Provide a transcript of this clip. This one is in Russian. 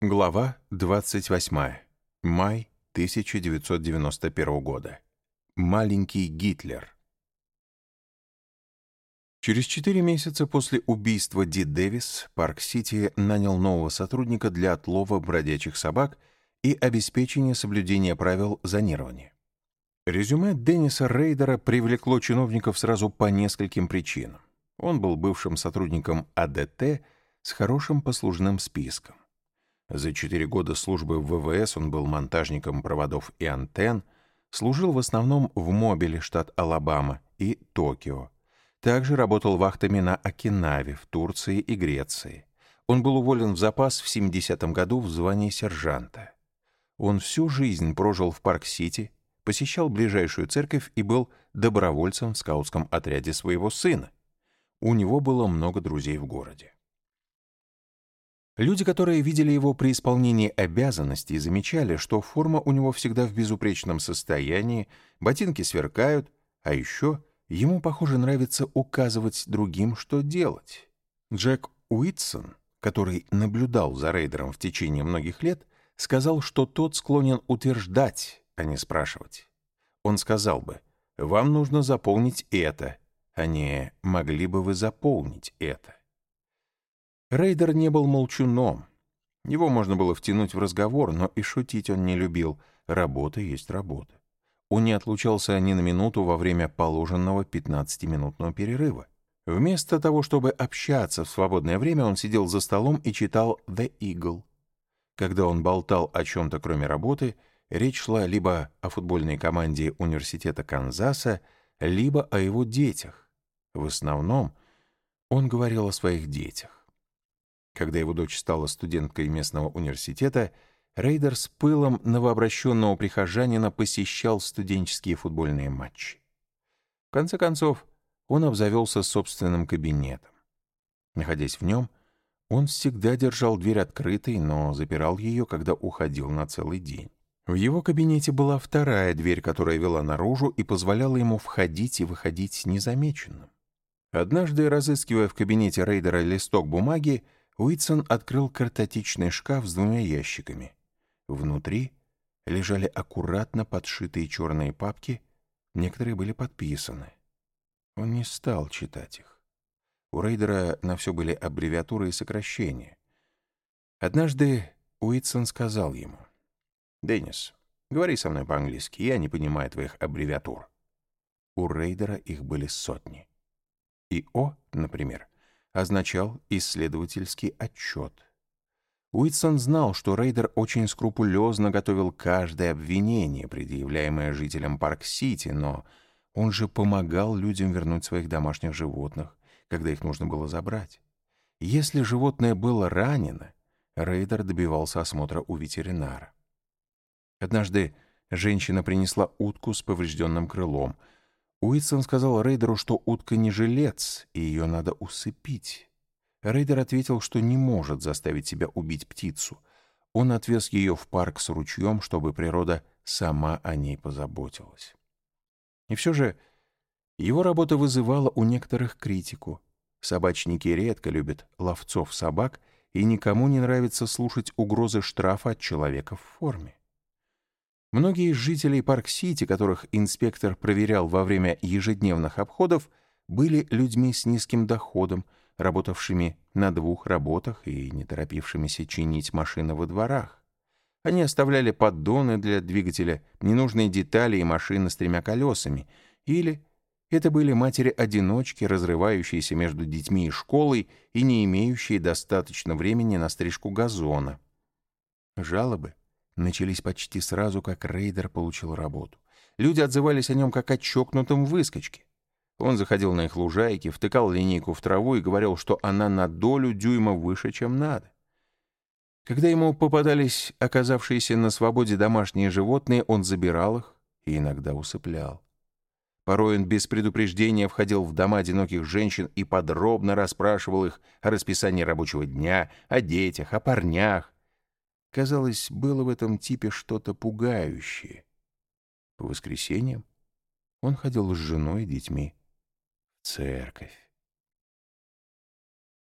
Глава 28. Май 1991 года. Маленький Гитлер. Через четыре месяца после убийства Ди Дэвис Парк-Сити нанял нового сотрудника для отлова бродячих собак и обеспечения соблюдения правил зонирования. Резюме Денниса Рейдера привлекло чиновников сразу по нескольким причинам. Он был бывшим сотрудником ADT с хорошим послужным списком. За четыре года службы в ВВС он был монтажником проводов и антенн, служил в основном в Мобиле, штат Алабама, и Токио. Также работал вахтами на Окинаве, в Турции и Греции. Он был уволен в запас в 70-м году в звании сержанта. Он всю жизнь прожил в Парк-Сити, посещал ближайшую церковь и был добровольцем в скаутском отряде своего сына. У него было много друзей в городе. Люди, которые видели его при исполнении обязанностей, замечали, что форма у него всегда в безупречном состоянии, ботинки сверкают, а еще ему, похоже, нравится указывать другим, что делать. Джек Уитсон, который наблюдал за рейдером в течение многих лет, сказал, что тот склонен утверждать, а не спрашивать. Он сказал бы, «Вам нужно заполнить это», а не «могли бы вы заполнить это». Рейдер не был молчуном. Его можно было втянуть в разговор, но и шутить он не любил. Работа есть работа. Он не отлучался ни на минуту во время положенного 15-минутного перерыва. Вместо того, чтобы общаться в свободное время, он сидел за столом и читал «The Eagle». Когда он болтал о чем-то кроме работы, речь шла либо о футбольной команде университета Канзаса, либо о его детях. В основном он говорил о своих детях. Когда его дочь стала студенткой местного университета, Рейдер с пылом новообращенного прихожанина посещал студенческие футбольные матчи. В конце концов, он обзавелся собственным кабинетом. Находясь в нем, он всегда держал дверь открытой, но запирал ее, когда уходил на целый день. В его кабинете была вторая дверь, которая вела наружу и позволяла ему входить и выходить незамеченным. Однажды, разыскивая в кабинете рейдера листок бумаги, Уитсон открыл картотечный шкаф с двумя ящиками. Внутри лежали аккуратно подшитые черные папки, некоторые были подписаны. Он не стал читать их. У рейдера на все были аббревиатуры и сокращения. Однажды Уитсон сказал ему, «Деннис, говори со мной по-английски, я не понимаю твоих аббревиатур». У рейдера их были сотни. И «О», например, означал исследовательский отчет. Уитсон знал, что Рейдер очень скрупулезно готовил каждое обвинение, предъявляемое жителям Парк-Сити, но он же помогал людям вернуть своих домашних животных, когда их нужно было забрать. Если животное было ранено, Рейдер добивался осмотра у ветеринара. Однажды женщина принесла утку с поврежденным крылом — Уитсон сказал Рейдеру, что утка не жилец, и ее надо усыпить. Рейдер ответил, что не может заставить себя убить птицу. Он отвез ее в парк с ручьем, чтобы природа сама о ней позаботилась. И все же его работа вызывала у некоторых критику. Собачники редко любят ловцов собак, и никому не нравится слушать угрозы штрафа от человека в форме. Многие из жителей Парк-Сити, которых инспектор проверял во время ежедневных обходов, были людьми с низким доходом, работавшими на двух работах и не торопившимися чинить машины во дворах. Они оставляли поддоны для двигателя, ненужные детали и машины с тремя колесами. Или это были матери-одиночки, разрывающиеся между детьми и школой и не имеющие достаточно времени на стрижку газона. Жалобы начались почти сразу, как рейдер получил работу. Люди отзывались о нем как о чокнутом выскочке. Он заходил на их лужайки, втыкал линейку в траву и говорил, что она на долю дюйма выше, чем надо. Когда ему попадались оказавшиеся на свободе домашние животные, он забирал их и иногда усыплял. Порой он без предупреждения входил в дома одиноких женщин и подробно расспрашивал их о расписании рабочего дня, о детях, о парнях, Казалось, было в этом типе что-то пугающее. По воскресеньям он ходил с женой и детьми в церковь.